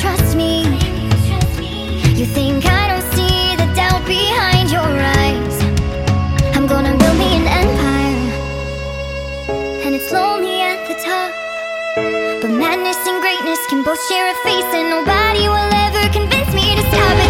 trust me? You think I don't see the doubt behind your eyes? I'm gonna build me an empire, and it's lonely at the top. But madness and greatness can both share a face, and nobody will ever convince me to stop it.